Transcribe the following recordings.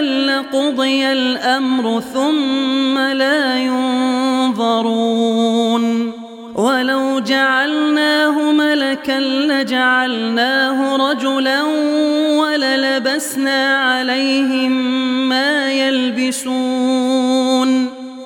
لقضي الأمر ثم لا ينظرون ولو جعلناه ملكا لجعلناه رجلا وللبسنا عليهم ما يلبسون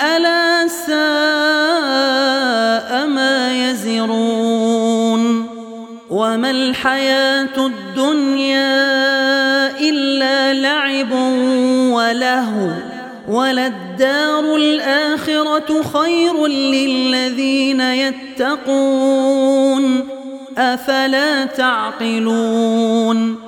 ألا ساء ما يزرون وما الحياة الدنيا إلا لعب ولهو وللدار الآخرة خير للذين يتقون أفلا تعقلون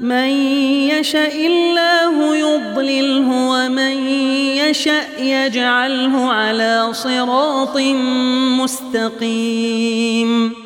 من يشاء الله يضلله ومن يشاء يجعله على صراط مستقيم.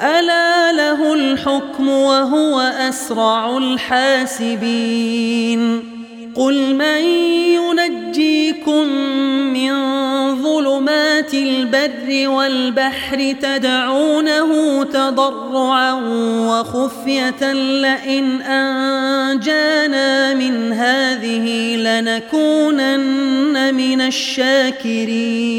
ألا له الحكم وهو أسرع الحاسبين قل من ينجيكم من ظلمات البر والبحر تدعونه تضرعا وخفية لئن أنجانا من هذه لنكونن من الشاكرين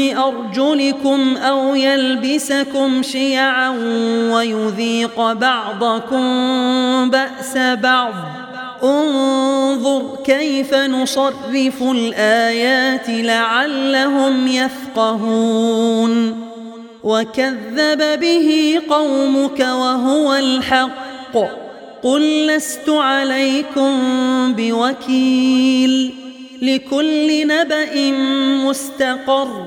أرجلكم أو يلبسكم شيعا ويذيق بعضكم بأس بعض. انظر كيف نصرف الآيات لعلهم يفقهون. وكذب به قومك وهو الحق. قل لست عليكم بوكيل. لكل نبأ مستقر.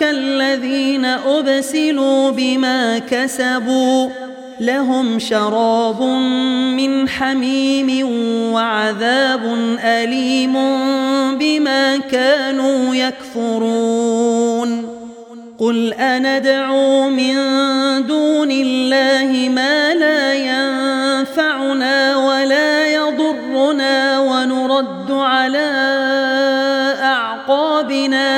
كالذين أبسلوا بما كسبوا لهم شراب من حميم وعذاب أليم بما كانوا يكفرون. قل أندعو من دون الله ما لا ينفعنا ولا يضرنا ونرد على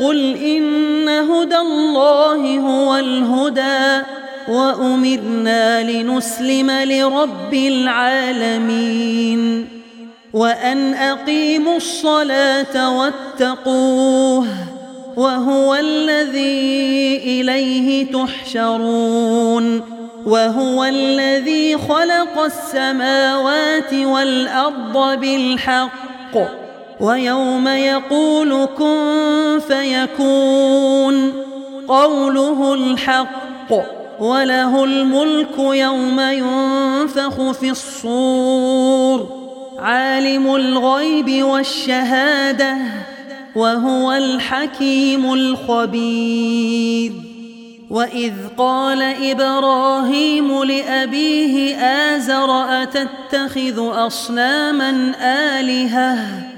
قل إن هدى الله هو الهدى وأمرنا لنسلم لرب العالمين وأن أقيموا الصلاة واتقوه وهو الذي إليه تحشرون وهو الذي خلق السماوات والأرض بالحق وَيَوْمَ يَقُولُ كُن فَيَكُونُ قَوْلُهُ الْحَقُّ وَلَهُ الْمُلْكُ يَوْمَ يُنفَخُ فِي الصُّورِ عَالِمُ الْغَيْبِ وَالشَّهَادَةِ وَهُوَ الْحَكِيمُ الْخَبِيرُ وَإِذْ قَالَ إِبْرَاهِيمُ لِأَبِيهِ آزَرَ أَتَتَّخِذُ أَصْنَامًا آلِهَةً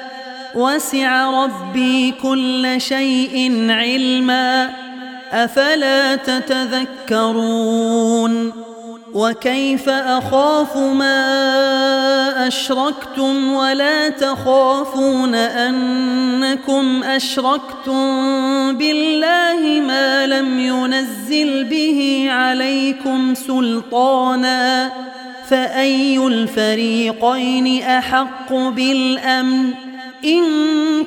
وسع ربي كل شيء علما أفلا تتذكرون وكيف أخاف ما أشركتم ولا تخافون أنكم أشركتم بالله ما لم ينزل به عليكم سلطانا فأي الفريقين أحق بالأمن إن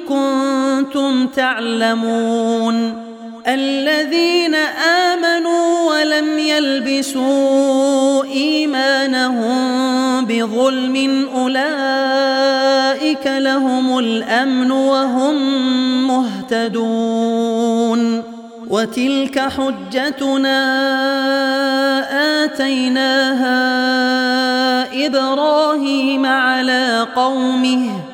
كنتم تعلمون الذين آمنوا ولم يلبسوا إيمانهم بظلم أولئك لهم الأمن وهم مهتدون وتلك حجتنا آتيناها إبراهيم على قومه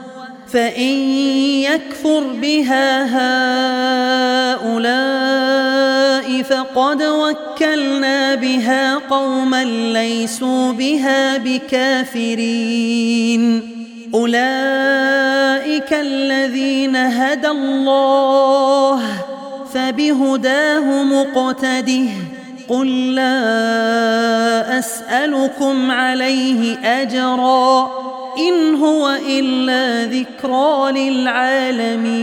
فَإِن يَكْفُرْ بِهَا هَؤُلَاءِ فَقَدْ وَكَّلْنَا بِهَا قَوْمًا لَيْسُوا بِهَا بِكَافِرِينَ أُولَئِكَ الَّذِينَ هَدَى اللَّهُ فَبِهُدَاهُ مُقْتَدِهِ قُل لَّا أَسْأَلُكُمْ عَلَيْهِ أَجْرًا إن هو إلا ذكرى للعالمين.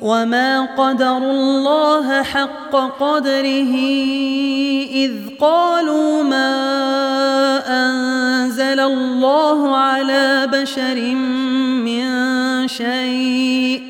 وما قدر الله حق قدره إذ قالوا ما أنزل الله على بشر من شيء.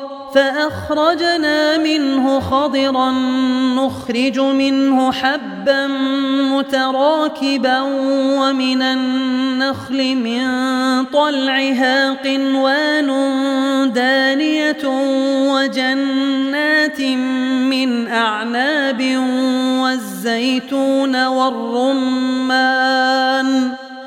فأخرجنا منه خضرا نخرج منه حبا متراكبا ومن النخل من طلعها قنوان دانية وجنات من أعناب والزيتون والرمان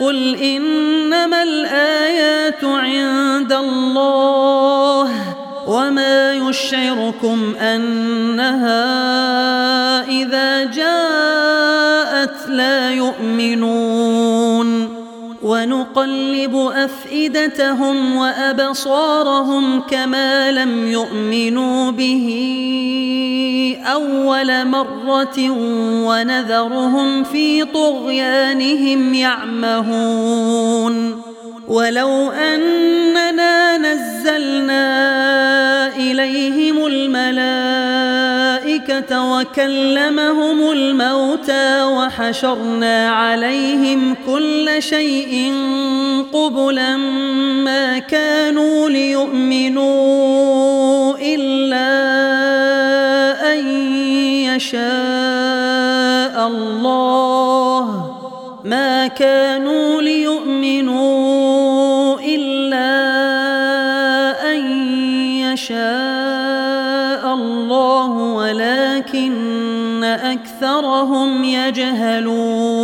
قل إنما الآيات عند الله وما يشعركم أنها إذا جاءت لا يؤمنون ونقلب أفئدتهم وأبصارهم كما لم يؤمنوا به أول مرة ونذرهم في طغيانهم يعمهون. ولو أننا نزلنا إليهم الملائكة وكلمهم الموتى وحشرنا عليهم كل شيء قبلا ما كانوا ليؤمنوا إلا يشاء الله ما كانوا ليؤمنوا إلا أن يشاء الله ولكن أكثرهم يجهلون.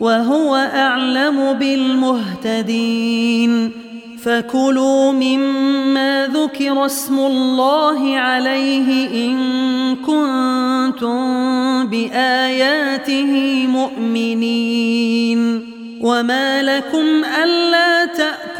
وهو أعلم بالمهتدين. فكلوا مما ذكر اسم الله عليه إن كنتم بآياته مؤمنين. وما لكم ألا تأمنوا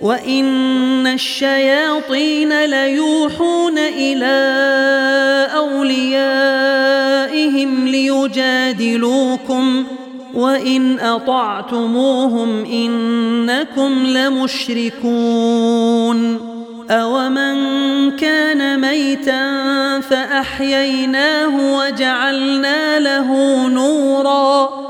وَإِنَّ الشَّيَاطِينَ لَيُوحُونَ إِلَى أَوْلِيَائِهِمْ لِيُجَادِلُوكُمْ وَإِنْ أَطَعْتُمُوهُمْ إِنَّكُمْ لَمُشْرِكُونَ أَوَمَنْ كَانَ مَيْتًا فَأَحْيَيْنَاهُ وَجَعَلْنَا لَهُ نُورًا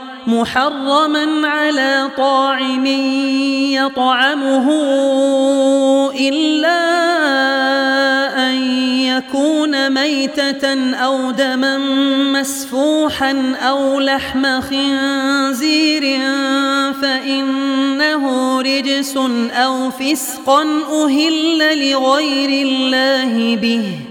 محرما على طاعم يطعمه إلا أن يكون ميتة أو دما مسفوحا أو لحم خنزير فإنه رجس أو فسقا أهل لغير الله به.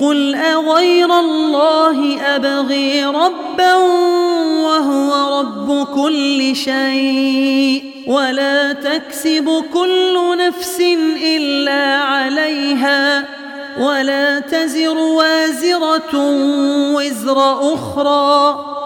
قل اغير الله ابغي ربا وهو رب كل شيء ولا تكسب كل نفس الا عليها ولا تزر وازرة وزر أخرى